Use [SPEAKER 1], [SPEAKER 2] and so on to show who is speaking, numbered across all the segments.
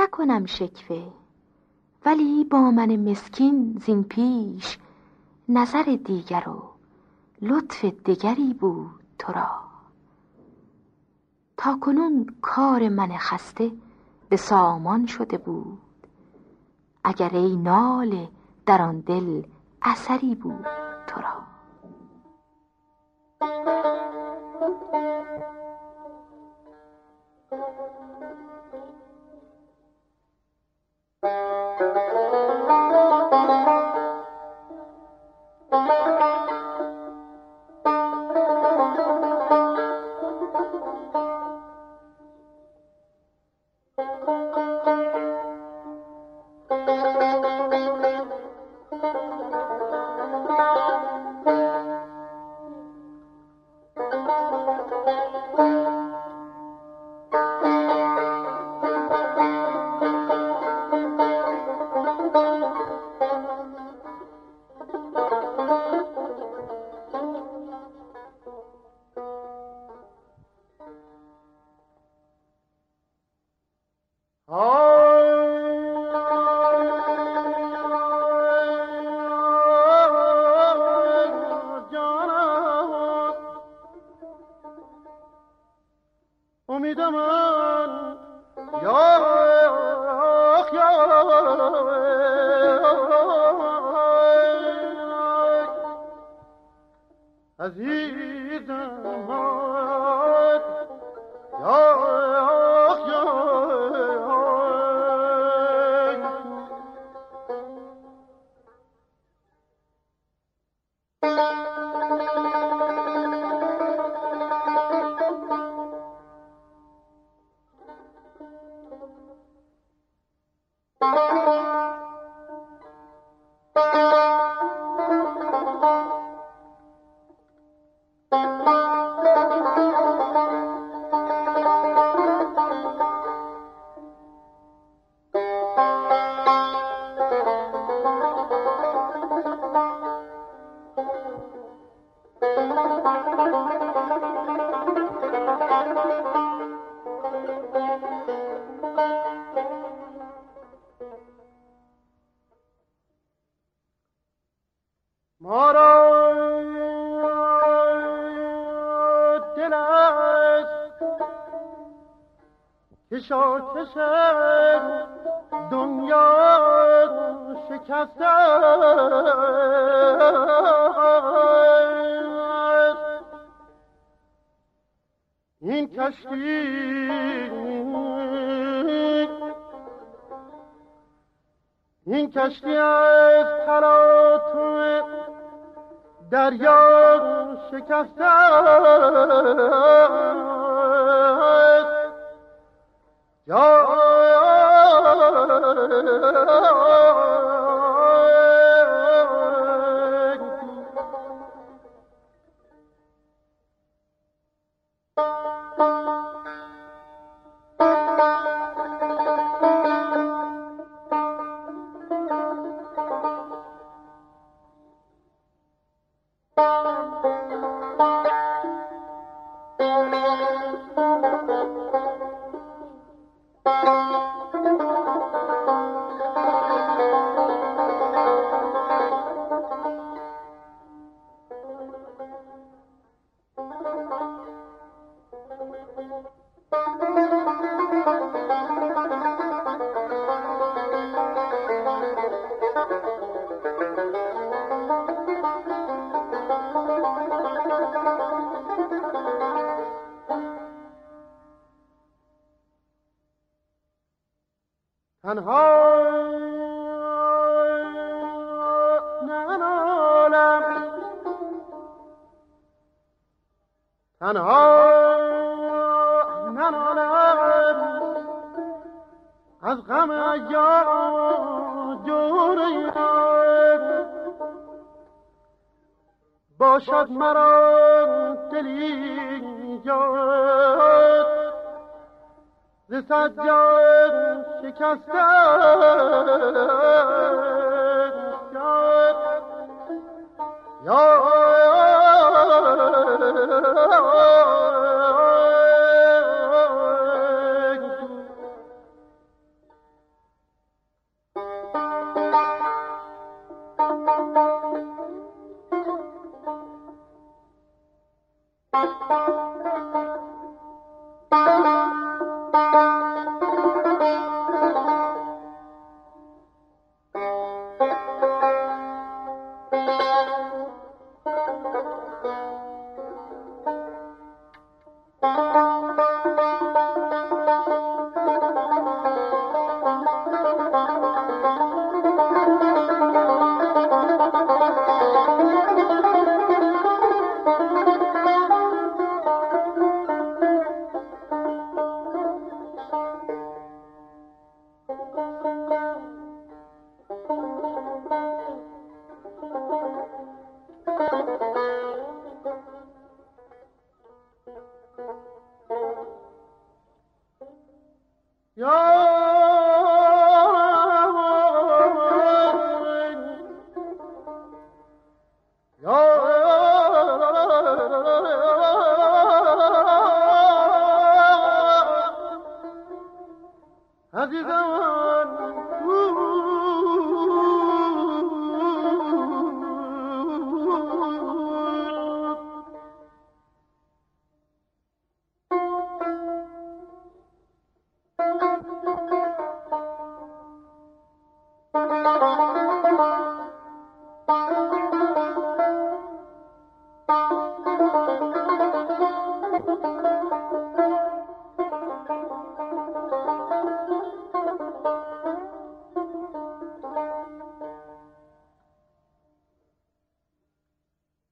[SPEAKER 1] نکنم شکوه. ولی با من مسکین زین پیش نظر دیگر و لطف دگری بود تو را. تا کنون کار من خسته به سامان شده بود. اگر ای ناله در آن دل اثری بود تو را. Yo!
[SPEAKER 2] کشاکش دنیا شکسته این کشتی این کشتی از تراتو دریا شکسته تنها ننالم تنها ننالم از غم ایام جوری باشد مرا دلی یاد Sıtacağım şikeste Ya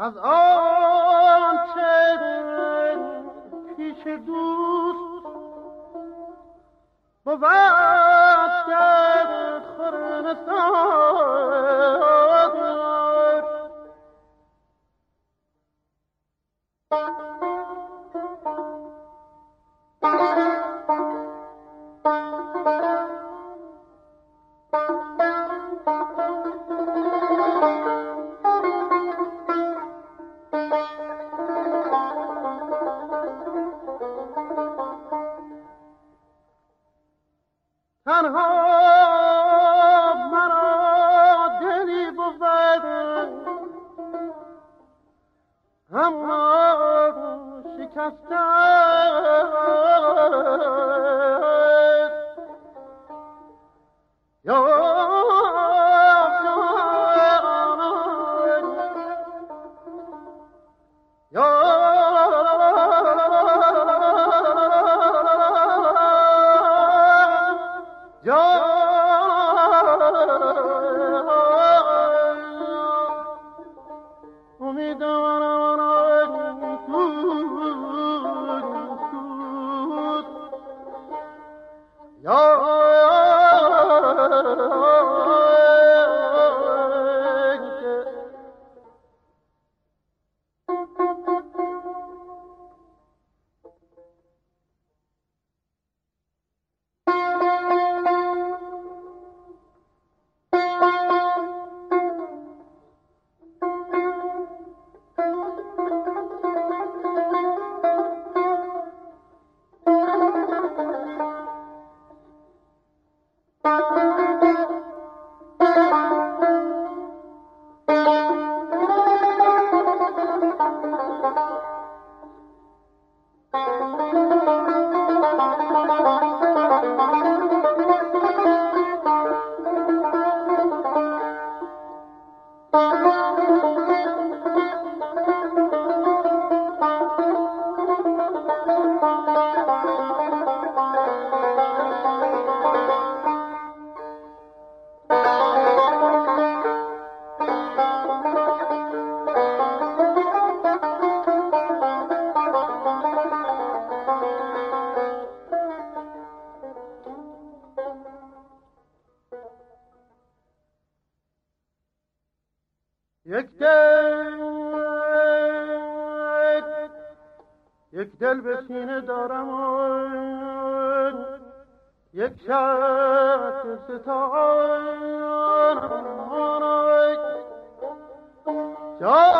[SPEAKER 2] از آن چه پیش دوست بود کرد خورنستان دل John.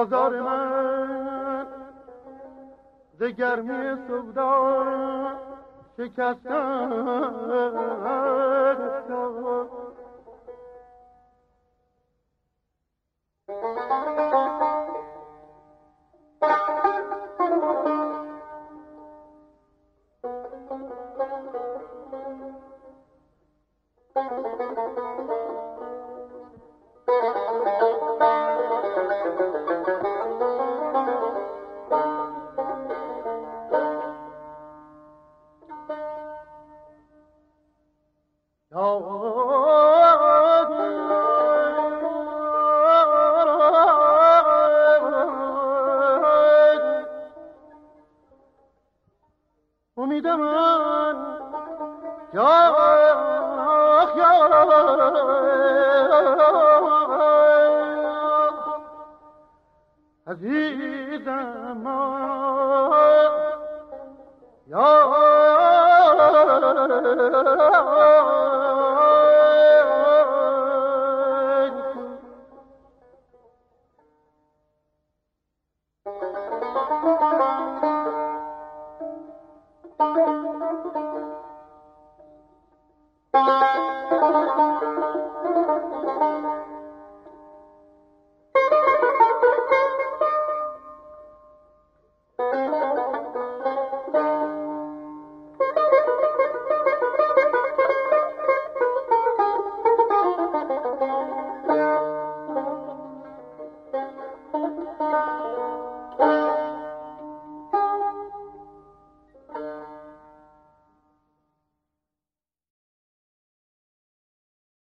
[SPEAKER 2] بازار من ز گرمی سودا شکستن
[SPEAKER 1] Oh, oh.